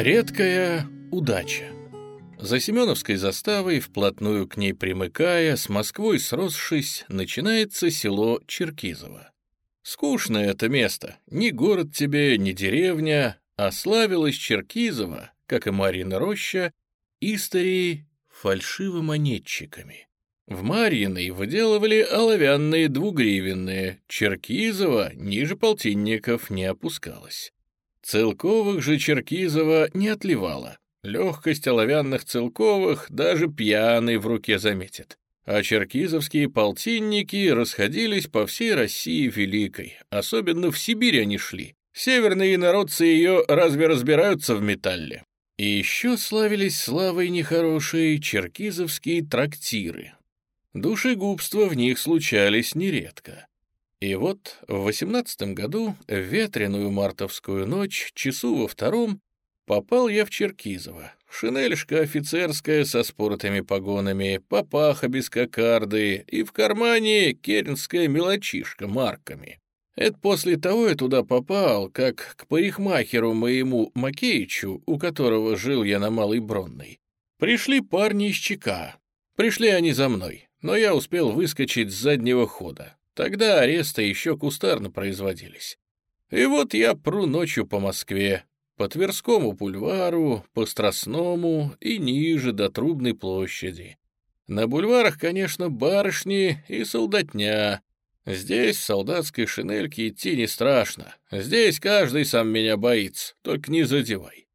Редкая удача. За Семеновской заставой, вплотную к ней примыкая, с Москвой сросшись, начинается село Черкизово. Скучное это место, ни город тебе, ни деревня, а славилась Черкизово, как и Марьина роща, историей фальшивомонетчиками. В Марьиной выделывали оловянные двугривенные, Черкизово ниже полтинников не опускалось. Целковых же Черкизова не отливала. Легкость оловянных целковых даже пьяный в руке заметит. А черкизовские полтинники расходились по всей России Великой. Особенно в Сибирь они шли. Северные народцы ее разве разбираются в металле? И еще славились славой нехорошие черкизовские трактиры. Душегубства в них случались нередко. И вот в восемнадцатом году, в ветреную мартовскую ночь, часу во втором, попал я в Черкизово. Шинельшка офицерская со споротыми погонами, папаха без кокарды и в кармане кернская мелочишка марками. Это после того я туда попал, как к парикмахеру моему Макеичу, у которого жил я на Малой Бронной. Пришли парни из ЧК. Пришли они за мной, но я успел выскочить с заднего хода. Тогда аресты еще кустарно производились. И вот я пру ночью по Москве, по Тверскому бульвару, по Страстному и ниже до Трубной площади. На бульварах, конечно, барышни и солдатня. Здесь в солдатской шинельке идти не страшно. Здесь каждый сам меня боится, только не задевай.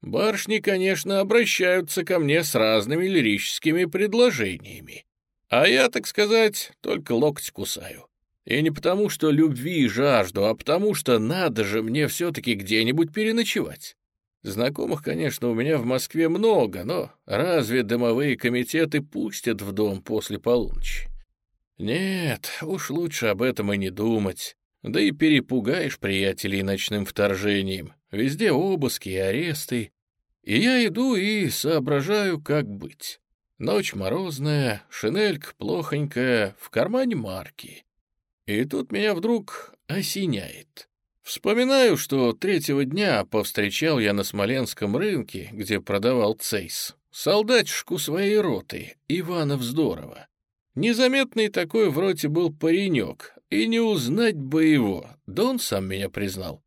Барышни, конечно, обращаются ко мне с разными лирическими предложениями. А я, так сказать, только локоть кусаю. И не потому, что любви жажду, а потому, что надо же мне все-таки где-нибудь переночевать. Знакомых, конечно, у меня в Москве много, но разве домовые комитеты пустят в дом после полуночи? Нет, уж лучше об этом и не думать. Да и перепугаешь приятелей ночным вторжением. Везде обыски и аресты. И я иду и соображаю, как быть. Ночь морозная, шинелька плохонькая, в кармане марки. И тут меня вдруг осеняет. Вспоминаю, что третьего дня повстречал я на Смоленском рынке, где продавал цейс, солдатишку своей роты, Ивана Вздорова. Незаметный такой в роте был паренек, и не узнать бы его, да он сам меня признал.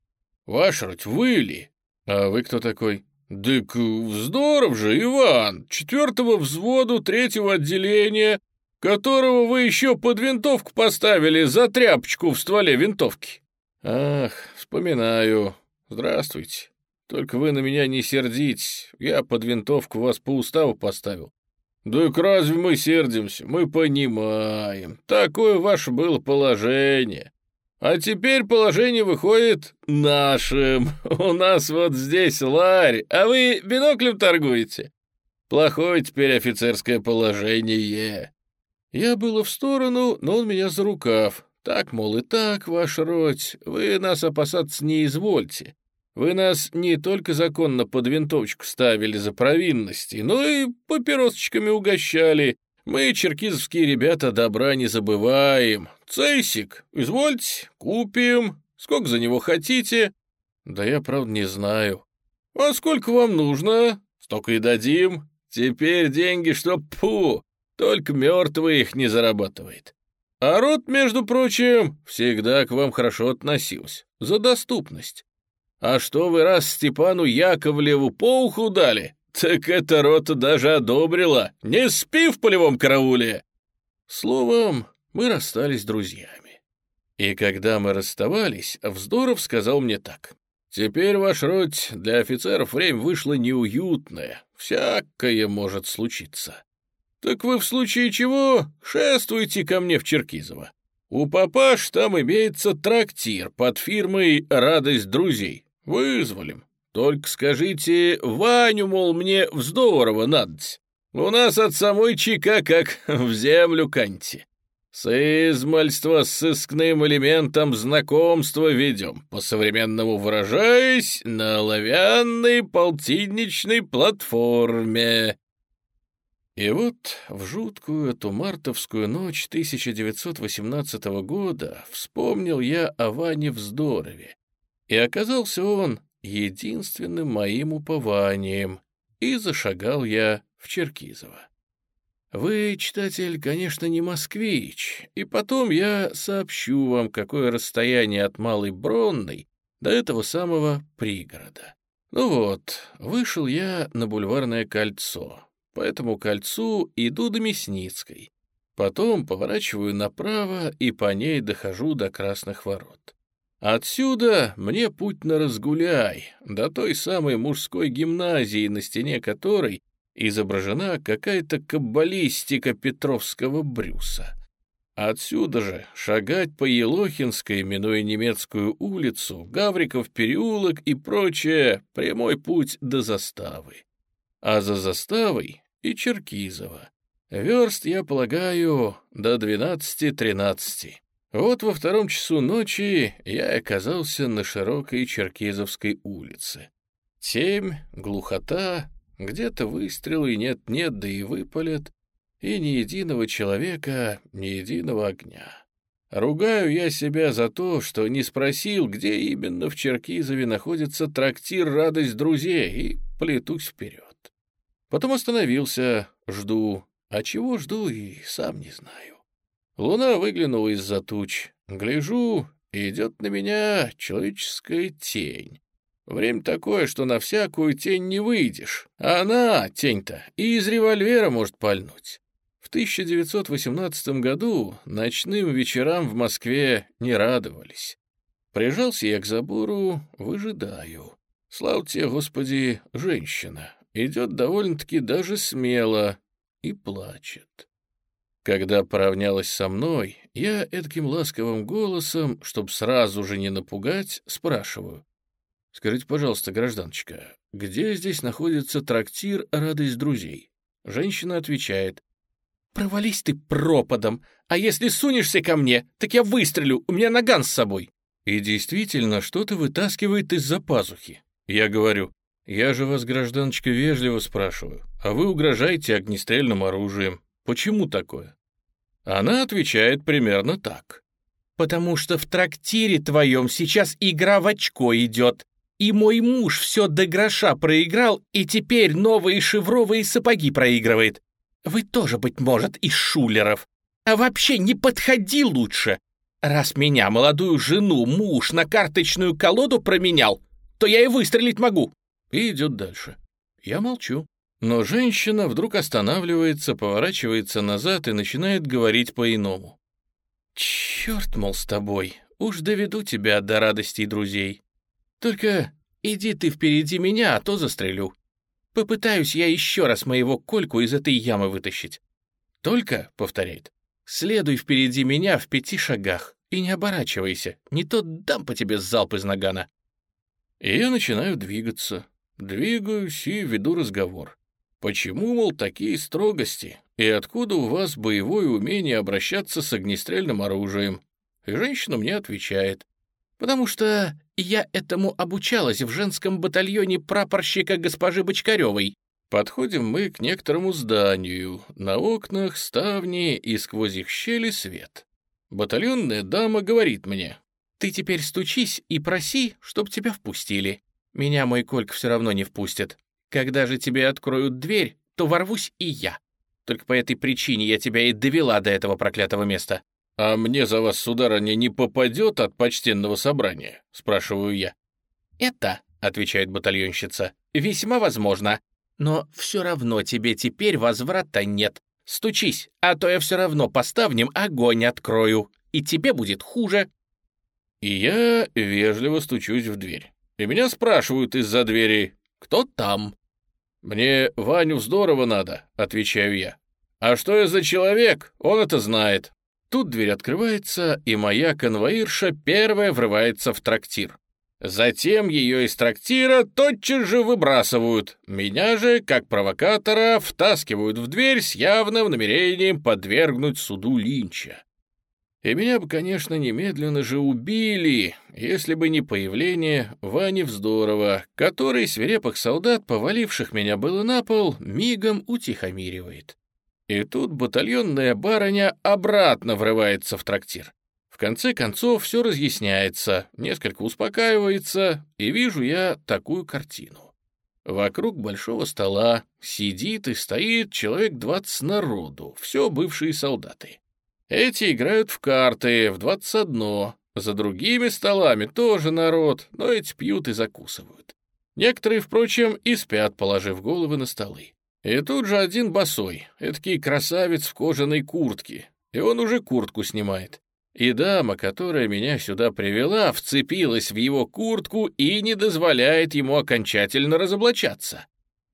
«Ваш роть, вы ли? А вы кто такой?» «Дык, Вздоров же, Иван, четвертого взводу третьего отделения, которого вы еще под винтовку поставили за тряпочку в стволе винтовки. Ах, вспоминаю. Здравствуйте. Только вы на меня не сердитесь. Я под винтовку вас по уставу поставил. Да и разве мы сердимся? Мы понимаем. Такое ваше было положение. А теперь положение выходит нашим. У нас вот здесь ларь, а вы биноклем торгуете. Плохое теперь офицерское положение. Я было в сторону, но он меня за рукав. Так, мол, и так, ваш роть, вы нас опасаться не извольте. Вы нас не только законно под винтовочку ставили за провинности, но и папиросочками угощали. Мы, черкизовские ребята, добра не забываем. Цейсик, извольте, купим. Сколько за него хотите? Да я, правда, не знаю. А сколько вам нужно? Столько и дадим. Теперь деньги, что пу, только мертвый их не зарабатывает. А род, между прочим, всегда к вам хорошо относился. За доступность. А что вы раз Степану Яковлеву по уху дали, так эта рота даже одобрила. Не спи в полевом карауле. Словом, мы расстались друзьями. И когда мы расставались, Вздоров сказал мне так. «Теперь, ваш род, для офицеров время вышло неуютное. Всякое может случиться. Так вы в случае чего шествуйте ко мне в Черкизово. У папаш там имеется трактир под фирмой «Радость друзей». Вызволим. Только скажите, Ваню, мол, мне вздорово надоть. У нас от самой чека как в землю каньте. С измальства с сыскным элементом знакомства ведем, по-современному выражаясь, на оловянной полтинничной платформе. И вот в жуткую эту мартовскую ночь 1918 года вспомнил я о Ване Вздорове. И оказался он единственным моим упованием, и зашагал я в Черкизово. Вы, читатель, конечно, не москвич, и потом я сообщу вам, какое расстояние от Малой Бронной до этого самого пригорода. Ну вот, вышел я на бульварное кольцо. По этому кольцу иду до Мясницкой. Потом поворачиваю направо и по ней дохожу до Красных ворот. Отсюда мне путь на разгуляй, до той самой мужской гимназии, на стене которой изображена какая-то каббалистика Петровского Брюса. Отсюда же шагать по Елохинской, минуя немецкую улицу, Гавриков переулок и прочее, прямой путь до заставы. А за заставой и Черкизово. Верст, я полагаю, до 12-13. Вот во втором часу ночи я оказался на широкой Черкизовской улице. Темь, глухота, где-то выстрелы нет-нет, да и выпалят, и ни единого человека, ни единого огня. Ругаю я себя за то, что не спросил, где именно в Черкизове находится трактир «Радость друзей», и плетусь вперед. Потом остановился, жду, а чего жду и сам не знаю. Луна выглянула из-за туч. Гляжу, идет на меня человеческая тень. Время такое, что на всякую тень не выйдешь. А она, тень-то, и из револьвера может пальнуть. В 1918 году ночным вечерам в Москве не радовались. Прижался я к забору, выжидаю. Слава тебе, Господи, женщина. Идет довольно-таки даже смело и плачет. Когда поравнялась со мной, я эдаким ласковым голосом, чтоб сразу же не напугать, спрашиваю. Скажите, пожалуйста, гражданочка, где здесь находится трактир «Радость друзей»?» Женщина отвечает. «Провались ты пропадом, а если сунешься ко мне, так я выстрелю, у меня наган с собой». И действительно, что-то вытаскивает из-за пазухи. Я говорю, я же вас, гражданочка, вежливо спрашиваю, а вы угрожаете огнестрельным оружием. Почему такое? Она отвечает примерно так. «Потому что в трактире твоем сейчас игра в очко идет. И мой муж все до гроша проиграл, и теперь новые шевровые сапоги проигрывает. Вы тоже, быть может, из шулеров. А вообще не подходи лучше. Раз меня, молодую жену, муж на карточную колоду променял, то я и выстрелить могу. И идет дальше. Я молчу. Но женщина вдруг останавливается, поворачивается назад и начинает говорить по-иному. «Черт, мол, с тобой, уж доведу тебя до радостей друзей. Только иди ты впереди меня, а то застрелю. Попытаюсь я еще раз моего Кольку из этой ямы вытащить. Только, — повторяет, — следуй впереди меня в пяти шагах и не оборачивайся, не то дам по тебе залп из нагана. И я начинаю двигаться. Двигаюсь и веду разговор. Почему, мол, такие строгости? И откуда у вас боевое умение обращаться с огнестрельным оружием? И женщина мне отвечает. Потому что я этому обучалась в женском батальоне прапорщика госпожи Бочкаревой. Подходим мы к некоторому зданию. На окнах ставни и сквозь их щели свет. Батальонная дама говорит мне, «Ты теперь стучись и проси, чтоб тебя впустили. Меня мой Колька все равно не впустит. Когда же тебе откроют дверь, то ворвусь и я. Только по этой причине я тебя и довела до этого проклятого места. «А мне за вас, сударыня, не попадет от почтенного собрания?» — спрашиваю я. «Это, — отвечает батальонщица, — весьма возможно. Но все равно тебе теперь возврата нет. Стучись, а то я все равно поставнем огонь открою, и тебе будет хуже». И я вежливо стучусь в дверь. И меня спрашивают из-за двери, «Кто там?» «Мне Ваню здорово надо», — отвечаю я. «А что я за человек, он это знает. Тут дверь открывается, и моя конвоирша первая врывается в трактир. Затем ее из трактира тотчас же выбрасывают. Меня же, как провокатора, втаскивают в дверь с явным намерением подвергнуть суду Линча. И меня бы, конечно, немедленно же убили, если бы не появление Вани Вздорова, который свирепых солдат, поваливших меня было на пол, мигом утихомиривает. И тут батальонная барыня обратно врывается в трактир. В конце концов все разъясняется, несколько успокаивается, и вижу я такую картину. Вокруг большого стола сидит и стоит человек двадцать народу, все бывшие солдаты. Эти играют в карты в двадцать одно, за другими столами тоже народ, но эти пьют и закусывают. Некоторые, впрочем, и спят, положив головы на столы. И тут же один босой, эдакий красавец в кожаной куртке, и он уже куртку снимает. И дама, которая меня сюда привела, вцепилась в его куртку и не дозволяет ему окончательно разоблачаться.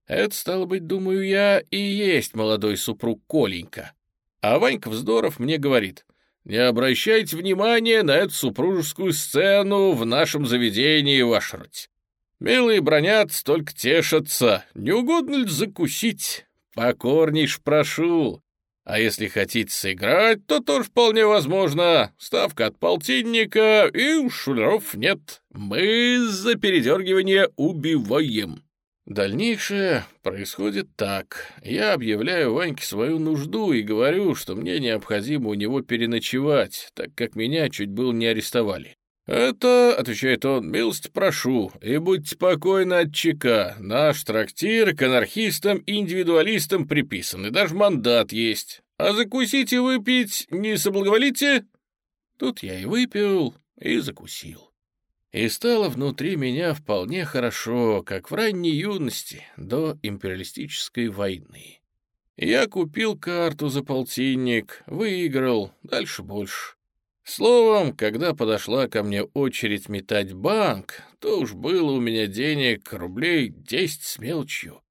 Это, стало быть, думаю я, и есть молодой супруг Коленька. А Ванька Вздоров мне говорит, не обращайте внимания на эту супружескую сцену в нашем заведении, ваш рать. Милые бронятся, только тешатся. Не угодно ли закусить? Покорнейш прошу. А если хотите сыграть, то тоже вполне возможно. Ставка от полтинника, и шулеров нет. Мы за передергивание убиваем. Дальнейшее происходит так. Я объявляю Ваньке свою нужду и говорю, что мне необходимо у него переночевать, так как меня чуть было не арестовали. «Это, — отвечает он, — милость прошу, и будьте покойны от ЧК. Наш трактир к анархистам-индивидуалистам приписан, и даже мандат есть. А закусить и выпить не соблаговолите?» Тут я и выпил, и закусил. И стало внутри меня вполне хорошо, как в ранней юности, до империалистической войны. Я купил карту за полтинник, выиграл, дальше больше. Словом, когда подошла ко мне очередь метать банк, то уж было у меня денег рублей десять с мелочью.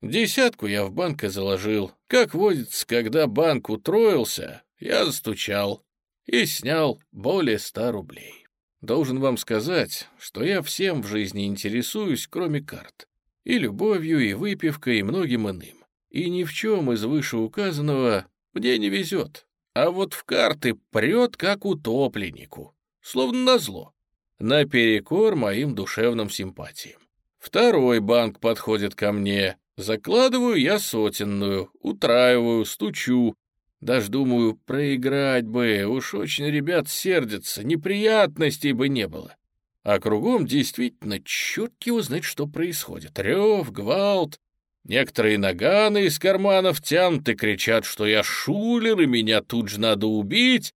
Десятку я в банк и заложил. Как водится, когда банк утроился, я застучал и снял более ста рублей. Должен вам сказать, что я всем в жизни интересуюсь, кроме карт. И любовью, и выпивкой, и многим иным. И ни в чем из вышеуказанного мне не везет а вот в карты прет, как утопленнику, словно назло, наперекор моим душевным симпатиям. Второй банк подходит ко мне, закладываю я сотенную, утраиваю, стучу, даже думаю, проиграть бы, уж очень ребят сердятся, неприятностей бы не было. А кругом действительно его знает, что происходит. Рев, гвалт, Некоторые наганы из карманов тянут и кричат, что я шулер, и меня тут же надо убить.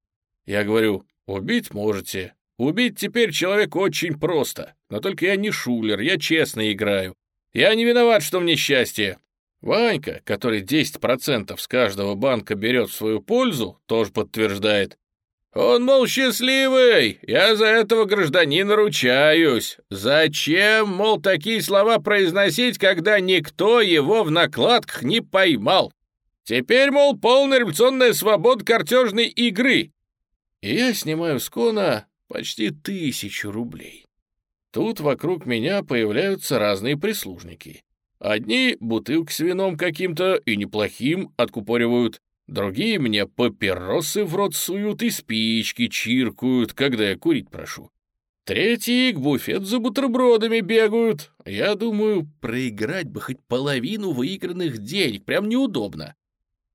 Я говорю, убить можете. Убить теперь человек очень просто. Но только я не шулер, я честно играю. Я не виноват, что мне счастье. Ванька, который 10% с каждого банка берет в свою пользу, тоже подтверждает. «Он, мол, счастливый! Я за этого гражданина ручаюсь! Зачем, мол, такие слова произносить, когда никто его в накладках не поймал? Теперь, мол, полная революционная свобода картежной игры!» И я снимаю с кона почти тысячу рублей. Тут вокруг меня появляются разные прислужники. Одни бутылки с вином каким-то и неплохим откупоривают, Другие мне папиросы в рот суют и спички чиркают, когда я курить прошу. Третьи к буфет за бутербродами бегают. Я думаю, проиграть бы хоть половину выигранных денег, прям неудобно.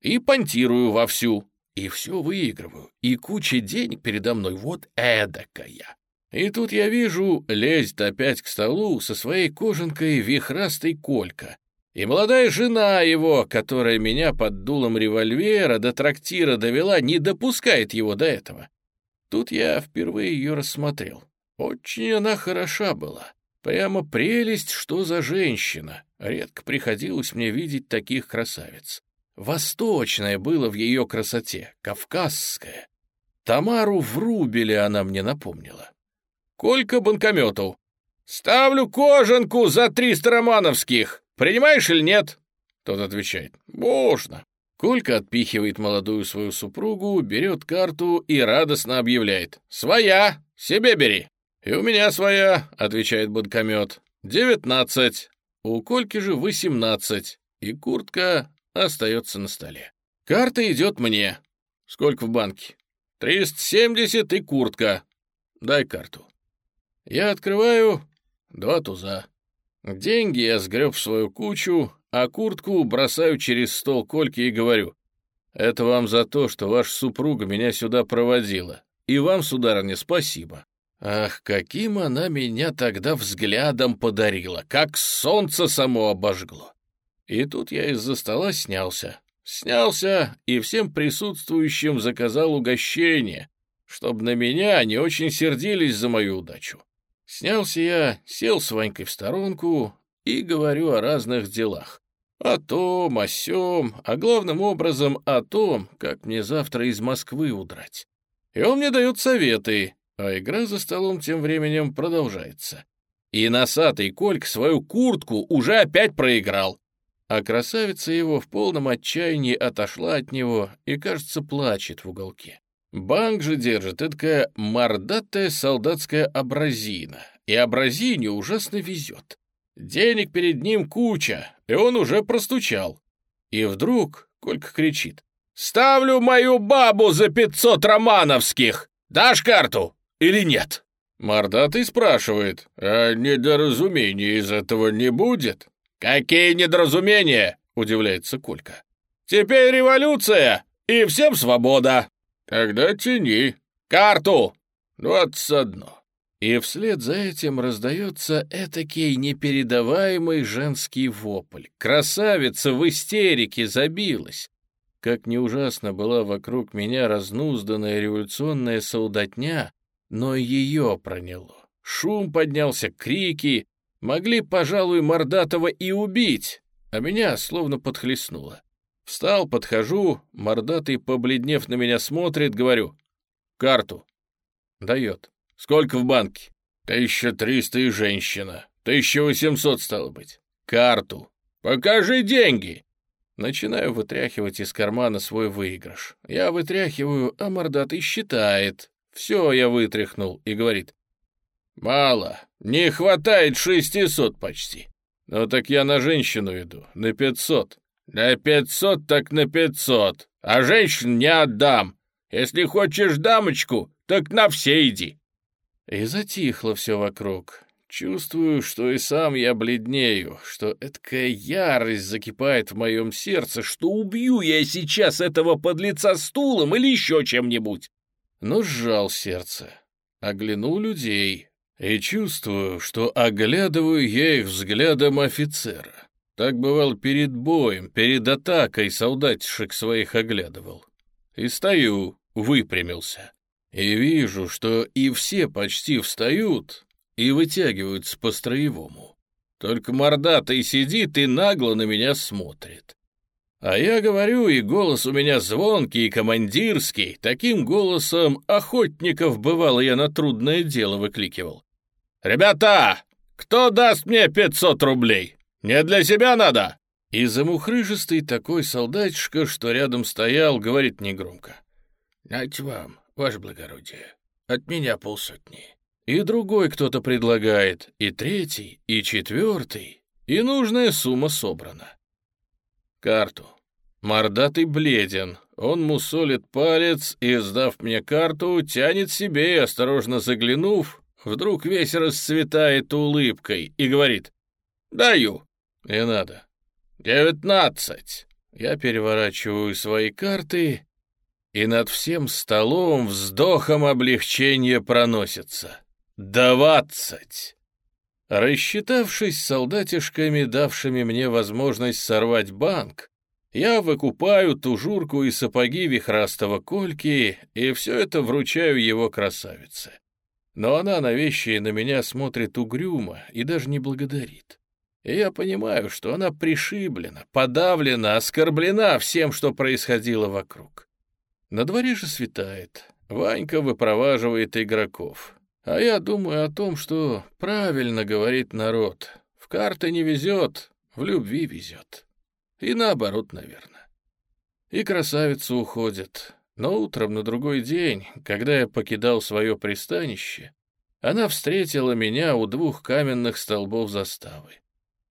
И понтирую вовсю. И все выигрываю. И куча денег передо мной вот эдакая. И тут я вижу, лезет опять к столу со своей кожанкой вихрастой колька и молодая жена его, которая меня под дулом револьвера до трактира довела, не допускает его до этого. Тут я впервые ее рассмотрел. Очень она хороша была. Прямо прелесть, что за женщина. Редко приходилось мне видеть таких красавиц. Восточное было в ее красоте, кавказское. Тамару в Рубеле она мне напомнила. «Колька банкомету?» «Ставлю кожанку за триста романовских!» Принимаешь или нет?» Тот отвечает, «Можно». Колька отпихивает молодую свою супругу, берет карту и радостно объявляет, «Своя! Себе бери!» «И у меня своя», — отвечает банкомет, «девятнадцать». У Кольки же восемнадцать, и куртка остается на столе. Карта идет мне. Сколько в банке? Триста семьдесят и куртка. Дай карту. Я открываю два туза. Деньги я сгреб в свою кучу, а куртку бросаю через стол Кольки и говорю, «Это вам за то, что ваша супруга меня сюда проводила. И вам, сударыня, спасибо. Ах, каким она меня тогда взглядом подарила, как солнце само обожгло. И тут я из-за стола снялся. Снялся и всем присутствующим заказал угощение, чтобы на меня не очень сердились за мою удачу. Снялся я, сел с Ванькой в сторонку и говорю о разных делах. О том, о сём, а главным образом о том, как мне завтра из Москвы удрать. И он мне дает советы, а игра за столом тем временем продолжается. И носатый Кольк свою куртку уже опять проиграл. А красавица его в полном отчаянии отошла от него и, кажется, плачет в уголке. Банк же держит эдакая мордатая солдатская абразина, и абразине ужасно везет. Денег перед ним куча, и он уже простучал. И вдруг Колька кричит. «Ставлю мою бабу за пятьсот романовских! Дашь карту или нет?» Мордатый спрашивает, «А недоразумений из этого не будет?» «Какие недоразумения?» — удивляется Колька. «Теперь революция, и всем свобода!» «Тогда тяни. Карту!» «Двадцать одно». И вслед за этим раздается этакий непередаваемый женский вопль. Красавица в истерике забилась. Как не ужасно была вокруг меня разнузданная революционная солдатня, но ее проняло. Шум поднялся, крики. Могли, пожалуй, Мордатова и убить, а меня словно подхлестнуло. Встал, подхожу, Мордатый, побледнев на меня, смотрит, говорю, «Карту». Дает. Сколько в банке? Тысяча триста и женщина. Тысяча восемьсот стало быть. Карту. Покажи деньги. Начинаю вытряхивать из кармана свой выигрыш. Я вытряхиваю, а мордатый считает. Все я вытряхнул и говорит. Мало. Не хватает шестисот почти. Ну так я на женщину иду, на пятьсот. На пятьсот так на пятьсот. А женщин не отдам. Если хочешь дамочку, так на все иди. И затихло все вокруг. Чувствую, что и сам я бледнею, что эткая ярость закипает в моем сердце, что убью я сейчас этого подлеца стулом или еще чем-нибудь. Но сжал сердце, оглянул людей и чувствую, что оглядываю я их взглядом офицера. Так бывал перед боем, перед атакой солдатишек своих оглядывал. И стою, выпрямился. И вижу, что и все почти встают и вытягиваются по-строевому. Только мордатый сидит и нагло на меня смотрит. А я говорю, и голос у меня звонкий и командирский, таким голосом охотников бывало я на трудное дело выкликивал. «Ребята, кто даст мне пятьсот рублей? Не для себя надо!» И замухрыжистый такой солдатишка, что рядом стоял, говорит негромко. «Нать вам, ваше благородие. От меня полсотни. И другой кто-то предлагает, и третий, и четвертый, и нужная сумма собрана. Карту. Мордатый бледен, он мусолит палец и, сдав мне карту, тянет себе и, осторожно заглянув, вдруг весь расцветает улыбкой и говорит «Даю». «Не надо». «Девятнадцать». Я переворачиваю свои карты и над всем столом вздохом облегчения проносится. «Двадцать!» Рассчитавшись солдатишками, давшими мне возможность сорвать банк, я выкупаю тужурку и сапоги вихрастого кольки, и все это вручаю его красавице. Но она на вещи на меня смотрит угрюмо и даже не благодарит. И я понимаю, что она пришиблена, подавлена, оскорблена всем, что происходило вокруг. На дворе же светает. Ванька выпроваживает игроков. А я думаю о том, что правильно говорит народ. В карты не везет, в любви везет. И наоборот, наверное. И красавица уходит. Но утром на другой день, когда я покидал свое пристанище, она встретила меня у двух каменных столбов заставы.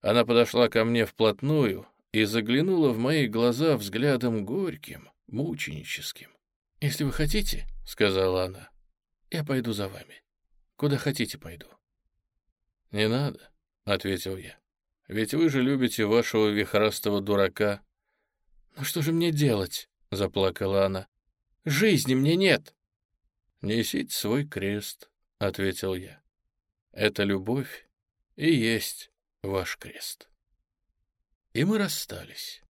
Она подошла ко мне вплотную и заглянула в мои глаза взглядом горьким, мученическим. «Если вы хотите, — сказала она, — я пойду за вами. Куда хотите, пойду». «Не надо», — ответил я. «Ведь вы же любите вашего вихрастого дурака». «Ну что же мне делать?» — заплакала она. «Жизни мне нет». «Несите свой крест», — ответил я. «Это любовь и есть ваш крест». И мы расстались.